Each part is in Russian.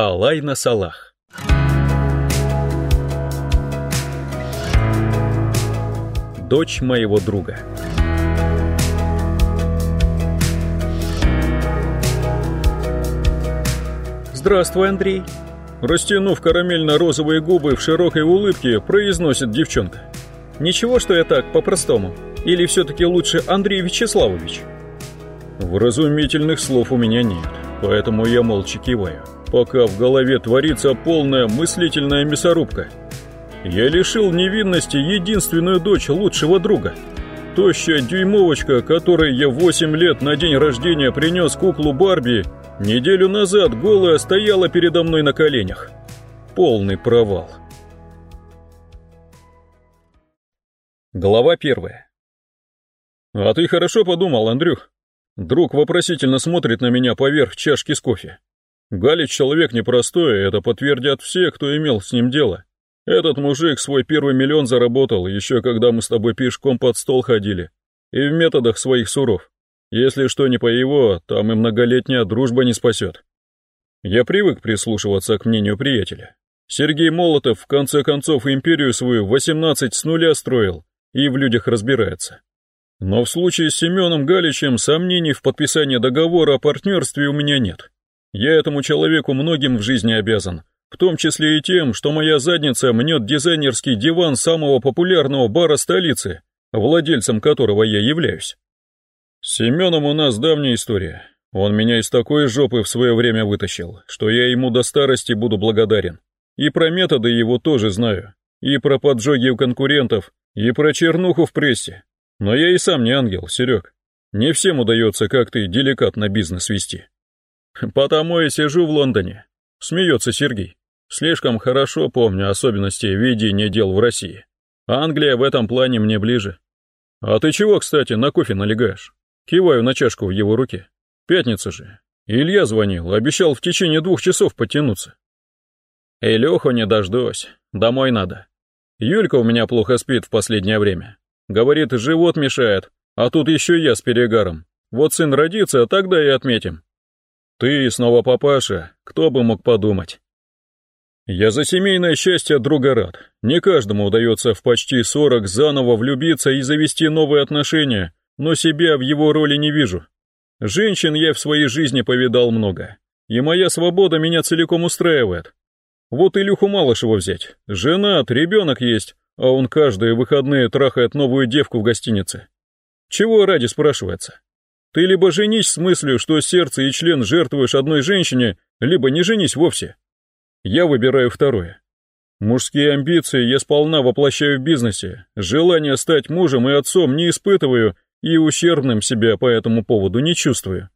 Алайна Салах Дочь моего друга «Здравствуй, Андрей!» Растянув карамельно-розовые губы в широкой улыбке, произносит девчонка. «Ничего, что я так, по-простому? Или все-таки лучше Андрей Вячеславович?» Вразумительных слов у меня нет, поэтому я молча киваю, пока в голове творится полная мыслительная мясорубка. Я лишил невинности единственную дочь лучшего друга. Тощая дюймовочка, которой я 8 лет на день рождения принес куклу Барби, неделю назад голая стояла передо мной на коленях. Полный провал. Глава первая. «А ты хорошо подумал, Андрюх?» Друг вопросительно смотрит на меня поверх чашки с кофе. Галич человек непростой, это подтвердят все, кто имел с ним дело. Этот мужик свой первый миллион заработал, еще когда мы с тобой пешком под стол ходили. И в методах своих суров. Если что не по его, там и многолетняя дружба не спасет. Я привык прислушиваться к мнению приятеля. Сергей Молотов в конце концов империю свою 18 с нуля строил и в людях разбирается. Но в случае с Семеном Галичем сомнений в подписании договора о партнерстве у меня нет. Я этому человеку многим в жизни обязан, в том числе и тем, что моя задница мнет дизайнерский диван самого популярного бара столицы, владельцем которого я являюсь. С Семеном у нас давняя история. Он меня из такой жопы в свое время вытащил, что я ему до старости буду благодарен. И про методы его тоже знаю, и про поджоги у конкурентов, и про чернуху в прессе, но я и сам не ангел, Серег. Не всем удается как ты деликатно бизнес вести. Потому и сижу в Лондоне. Смеется Сергей. Слишком хорошо помню особенности ведения дел в России. Англия в этом плане мне ближе. А ты чего, кстати, на кофе налегаешь? Киваю на чашку в его руке. Пятница же. Илья звонил, обещал в течение двух часов подтянуться. Илюху не дождусь, домой надо. Юлька у меня плохо спит в последнее время. Говорит, живот мешает, а тут еще я с перегаром. Вот сын родится, тогда и отметим. Ты снова папаша, кто бы мог подумать. Я за семейное счастье друга рад. Не каждому удается в почти сорок заново влюбиться и завести новые отношения, но себя в его роли не вижу. Женщин я в своей жизни повидал много, и моя свобода меня целиком устраивает. Вот Илюху Малышева взять. Женат, ребенок есть, а он каждые выходные трахает новую девку в гостинице. Чего ради спрашивается? Ты либо женись с мыслью, что сердце и член жертвуешь одной женщине, либо не женись вовсе. Я выбираю второе. Мужские амбиции я сполна воплощаю в бизнесе, желание стать мужем и отцом не испытываю и ущербным себя по этому поводу не чувствую.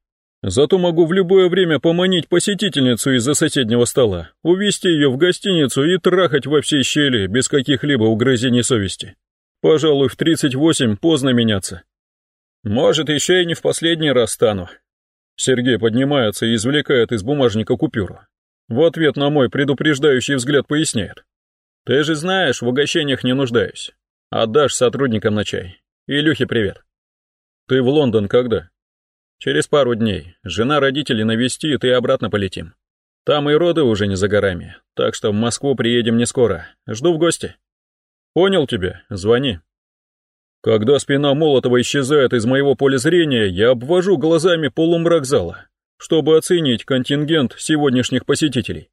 Зато могу в любое время поманить посетительницу из-за соседнего стола, увести ее в гостиницу и трахать во всей щели без каких-либо угрызений совести. Пожалуй, в 38 поздно меняться. Может, еще и не в последний раз стану. Сергей поднимается и извлекает из бумажника купюру. В ответ на мой предупреждающий взгляд поясняет. Ты же знаешь, в угощениях не нуждаюсь. Отдашь сотрудникам на чай. Илюхе привет. Ты в Лондон когда? Через пару дней. Жена родителей навестит и обратно полетим. Там и роды уже не за горами, так что в Москву приедем не скоро. Жду в гости. Понял тебя, звони. Когда спина Молотова исчезает из моего поля зрения, я обвожу глазами полумрак зала, чтобы оценить контингент сегодняшних посетителей.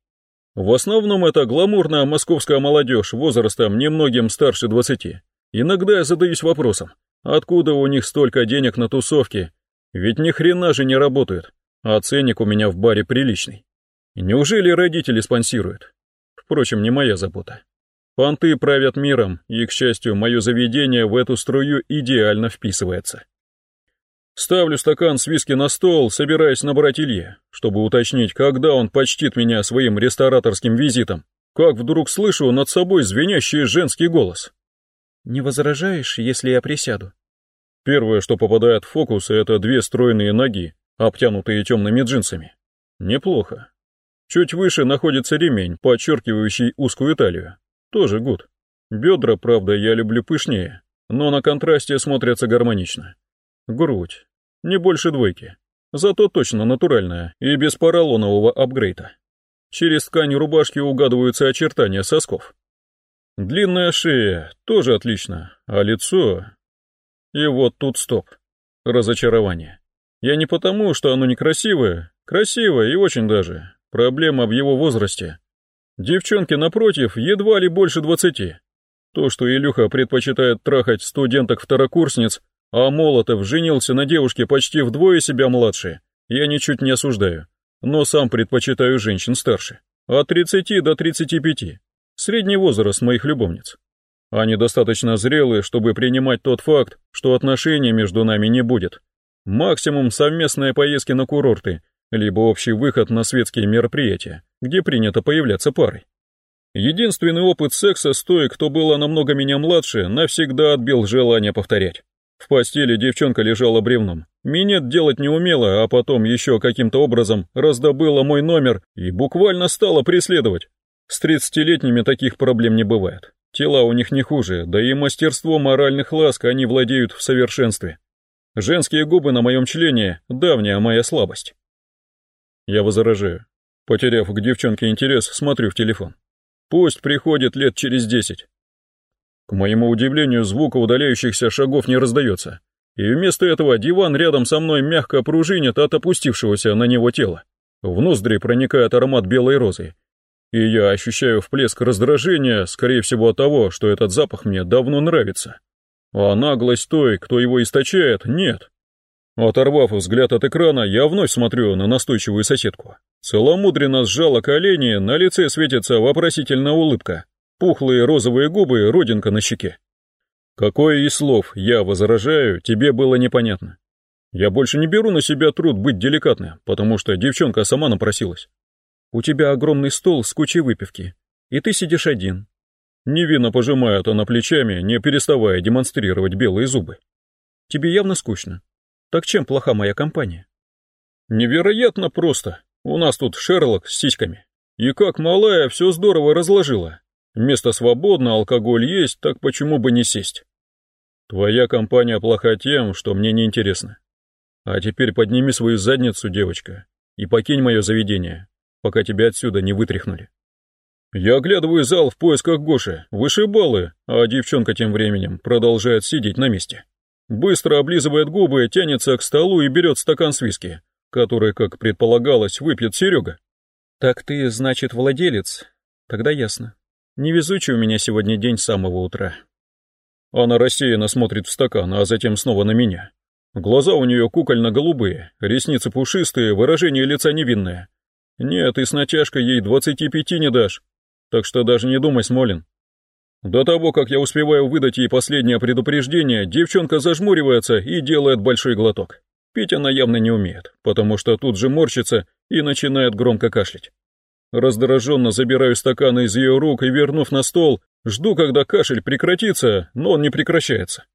В основном это гламурная московская молодежь возрастом немногим старше двадцати. Иногда я задаюсь вопросом, откуда у них столько денег на тусовки ведь ни хрена же не работают, а ценник у меня в баре приличный. Неужели родители спонсируют? Впрочем, не моя забота. Понты правят миром, и, к счастью, мое заведение в эту струю идеально вписывается. Ставлю стакан с виски на стол, собираясь набрать Илье, чтобы уточнить, когда он почтит меня своим рестораторским визитом. Как вдруг слышу над собой звенящий женский голос. «Не возражаешь, если я присяду?» Первое, что попадает в фокус, это две стройные ноги, обтянутые темными джинсами. Неплохо. Чуть выше находится ремень, подчеркивающий узкую талию. Тоже гуд. Бедра, правда, я люблю пышнее, но на контрасте смотрятся гармонично. Грудь. Не больше двойки. Зато точно натуральная и без поролонового апгрейда. Через ткань рубашки угадываются очертания сосков. Длинная шея, тоже отлично, а лицо... И вот тут стоп. Разочарование. Я не потому, что оно некрасивое, красивое и очень даже. Проблема в его возрасте. Девчонки, напротив, едва ли больше двадцати. То, что Илюха предпочитает трахать студенток-второкурсниц, а Молотов женился на девушке почти вдвое себя младше, я ничуть не осуждаю, но сам предпочитаю женщин старше, от 30 до 35, средний возраст моих любовниц. Они достаточно зрелые, чтобы принимать тот факт, что отношений между нами не будет. Максимум совместные поездки на курорты, либо общий выход на светские мероприятия, где принято появляться парой. Единственный опыт секса с той, кто была намного меня младше, навсегда отбил желание повторять. В постели девчонка лежала бревном. Минет делать не умела, а потом еще каким-то образом раздобыла мой номер и буквально стала преследовать. С тридцатилетними таких проблем не бывает. Тела у них не хуже, да и мастерство моральных ласк они владеют в совершенстве. Женские губы на моем члене — давняя моя слабость. Я возражаю. Потеряв к девчонке интерес, смотрю в телефон. Пусть приходит лет через десять. К моему удивлению, звука удаляющихся шагов не раздается, и вместо этого диван рядом со мной мягко пружинит от опустившегося на него тела. В ноздри проникает аромат белой розы, и я ощущаю вплеск раздражения, скорее всего от того, что этот запах мне давно нравится. А наглость той, кто его источает, нет. Оторвав взгляд от экрана, я вновь смотрю на настойчивую соседку. Целомудренно сжала колени, на лице светится вопросительная улыбка. Пухлые розовые губы, родинка на щеке. Какое из слов «я возражаю» тебе было непонятно. Я больше не беру на себя труд быть деликатной, потому что девчонка сама напросилась. У тебя огромный стол с кучей выпивки, и ты сидишь один. Невинно пожимает она плечами, не переставая демонстрировать белые зубы. Тебе явно скучно. Так чем плоха моя компания? Невероятно просто. У нас тут Шерлок с сиськами. И как малая все здорово разложила. Место свободно, алкоголь есть, так почему бы не сесть? Твоя компания плоха тем, что мне не интересно. А теперь подними свою задницу, девочка, и покинь мое заведение, пока тебя отсюда не вытряхнули. Я оглядываю зал в поисках Гоши, вышибалы, а девчонка тем временем продолжает сидеть на месте. Быстро облизывает губы, тянется к столу и берет стакан с виски, который, как предполагалось, выпьет Серега. «Так ты, значит, владелец? Тогда ясно. Невезучий у меня сегодня день с самого утра». Она рассеянно смотрит в стакан, а затем снова на меня. Глаза у нее кукольно-голубые, ресницы пушистые, выражение лица невинное. Нет, и с натяжкой ей двадцати пяти не дашь. Так что даже не думай, Смолин. До того, как я успеваю выдать ей последнее предупреждение, девчонка зажмуривается и делает большой глоток. Пить она явно не умеет, потому что тут же морщится и начинает громко кашлять. Раздраженно забираю стаканы из ее рук и, вернув на стол, жду, когда кашель прекратится, но он не прекращается.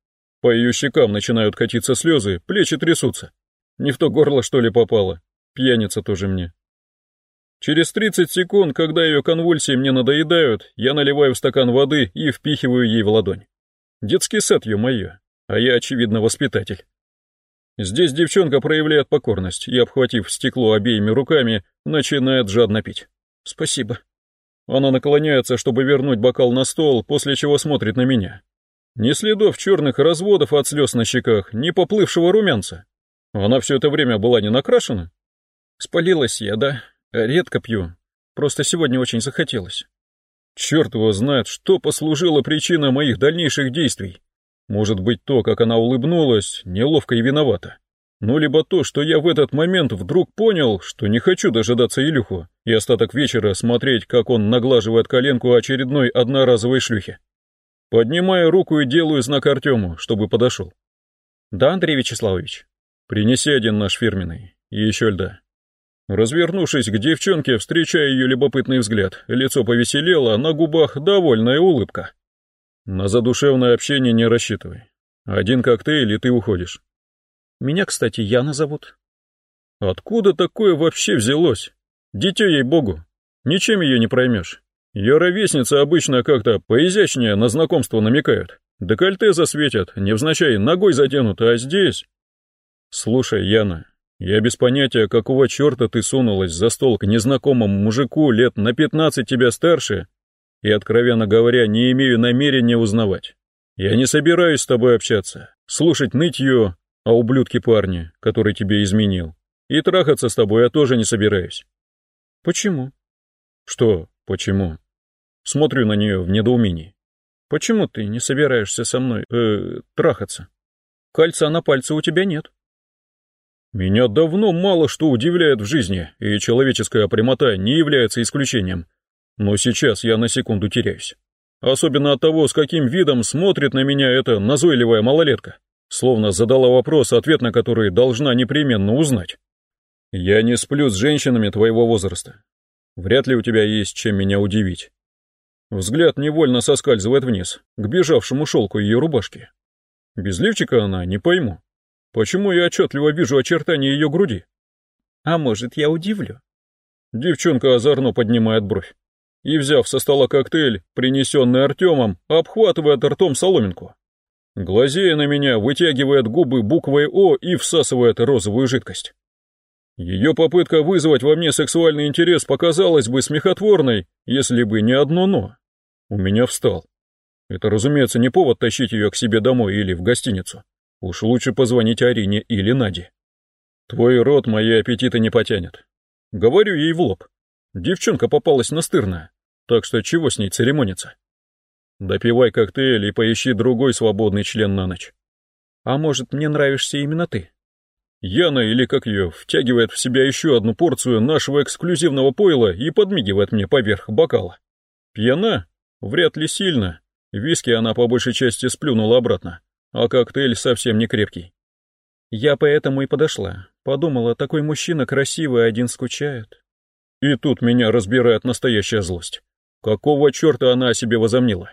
По ее щекам начинают катиться слезы, плечи трясутся. Не в то горло, что ли, попало. Пьяница тоже мне. Через 30 секунд, когда ее конвульсии мне надоедают, я наливаю в стакан воды и впихиваю ей в ладонь. Детский сад, ё-моё, а я, очевидно, воспитатель. Здесь девчонка проявляет покорность и, обхватив стекло обеими руками, начинает жадно пить. Спасибо. Она наклоняется, чтобы вернуть бокал на стол, после чего смотрит на меня. Ни следов черных разводов от слез на щеках, ни поплывшего румянца. Она все это время была не накрашена? Спалилась я, да? Редко пью. Просто сегодня очень захотелось. Черт его знает, что послужило причиной моих дальнейших действий. Может быть то, как она улыбнулась, неловко и виновата. Ну, либо то, что я в этот момент вдруг понял, что не хочу дожидаться Илюху и остаток вечера смотреть, как он наглаживает коленку очередной одноразовой шлюхи. Поднимаю руку и делаю знак Артему, чтобы подошел. Да, Андрей Вячеславович? Принеси один наш фирменный. И еще льда. Развернувшись к девчонке, встречая ее любопытный взгляд, лицо повеселело, на губах довольная улыбка. На задушевное общение не рассчитывай. Один коктейль, и ты уходишь. Меня, кстати, Яна зовут. Откуда такое вообще взялось? Дитё ей-богу. Ничем ее не проймешь. Ее ровесницы обычно как-то поизящнее на знакомство намекают. Декольте засветят, невзначай ногой затянут, а здесь... Слушай, Яна, Я без понятия, какого черта ты сунулась за стол к незнакомому мужику лет на пятнадцать тебя старше, и, откровенно говоря, не имею намерения узнавать. Я не собираюсь с тобой общаться, слушать нытье о ублюдке парне, который тебе изменил, и трахаться с тобой я тоже не собираюсь. Почему? Что почему? Смотрю на нее в недоумении. Почему ты не собираешься со мной, э, трахаться? Кольца на пальце у тебя нет. Меня давно мало что удивляет в жизни, и человеческая прямота не является исключением. Но сейчас я на секунду теряюсь. Особенно от того, с каким видом смотрит на меня эта назойливая малолетка, словно задала вопрос, ответ на который должна непременно узнать. Я не сплю с женщинами твоего возраста. Вряд ли у тебя есть чем меня удивить. Взгляд невольно соскальзывает вниз, к бежавшему шелку ее рубашки. Без лифчика она, не пойму. Почему я отчетливо вижу очертания ее груди? А может, я удивлю? Девчонка озорно поднимает бровь и, взяв со стола коктейль, принесенный Артемом, обхватывает ртом соломинку. Глазея на меня, вытягивает губы буквой «О» и всасывает розовую жидкость. Ее попытка вызвать во мне сексуальный интерес показалась бы смехотворной, если бы не одно «но». У меня встал. Это, разумеется, не повод тащить ее к себе домой или в гостиницу. Уж лучше позвонить Арине или Наде. Твой рот мои аппетиты не потянет. Говорю ей в лоб. Девчонка попалась настырная, так что чего с ней церемониться? Допивай коктейль и поищи другой свободный член на ночь. А может, мне нравишься именно ты? Яна, или как ее, втягивает в себя еще одну порцию нашего эксклюзивного пойла и подмигивает мне поверх бокала. Пьяна? Вряд ли сильно. Виски она по большей части сплюнула обратно, а коктейль совсем не крепкий. Я поэтому и подошла. Подумала, такой мужчина красивый, один скучает. И тут меня разбирает настоящая злость. Какого черта она о себе возомнила?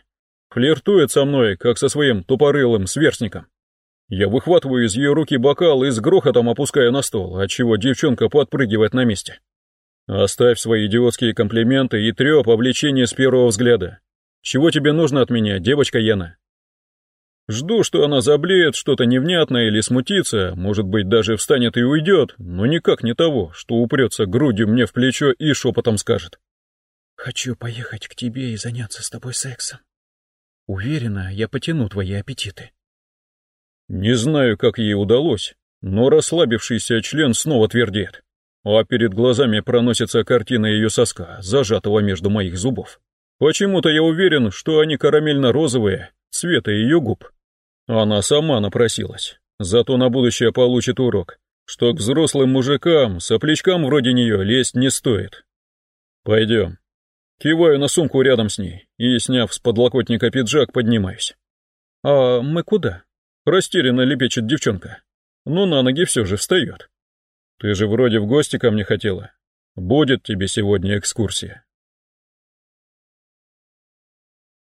Флиртует со мной, как со своим тупорылым сверстником. Я выхватываю из ее руки бокал и с грохотом опускаю на стол, отчего девчонка подпрыгивает на месте. Оставь свои идиотские комплименты и трёп о с первого взгляда. Чего тебе нужно от меня, девочка Яна? Жду, что она заблеет что-то невнятное или смутится, может быть, даже встанет и уйдет, но никак не того, что упрется грудью мне в плечо и шепотом скажет. «Хочу поехать к тебе и заняться с тобой сексом. Уверена, я потяну твои аппетиты». Не знаю, как ей удалось, но расслабившийся член снова твердеет, а перед глазами проносится картина ее соска, зажатого между моих зубов. Почему-то я уверен, что они карамельно-розовые, цвета ее губ. Она сама напросилась. Зато на будущее получит урок, что к взрослым мужикам, соплячкам вроде нее лезть не стоит. Пойдем. Киваю на сумку рядом с ней и, сняв с подлокотника пиджак, поднимаюсь. «А мы куда?» Растерянно лепечет девчонка, но на ноги все же встает. Ты же вроде в гости ко мне хотела. Будет тебе сегодня экскурсия.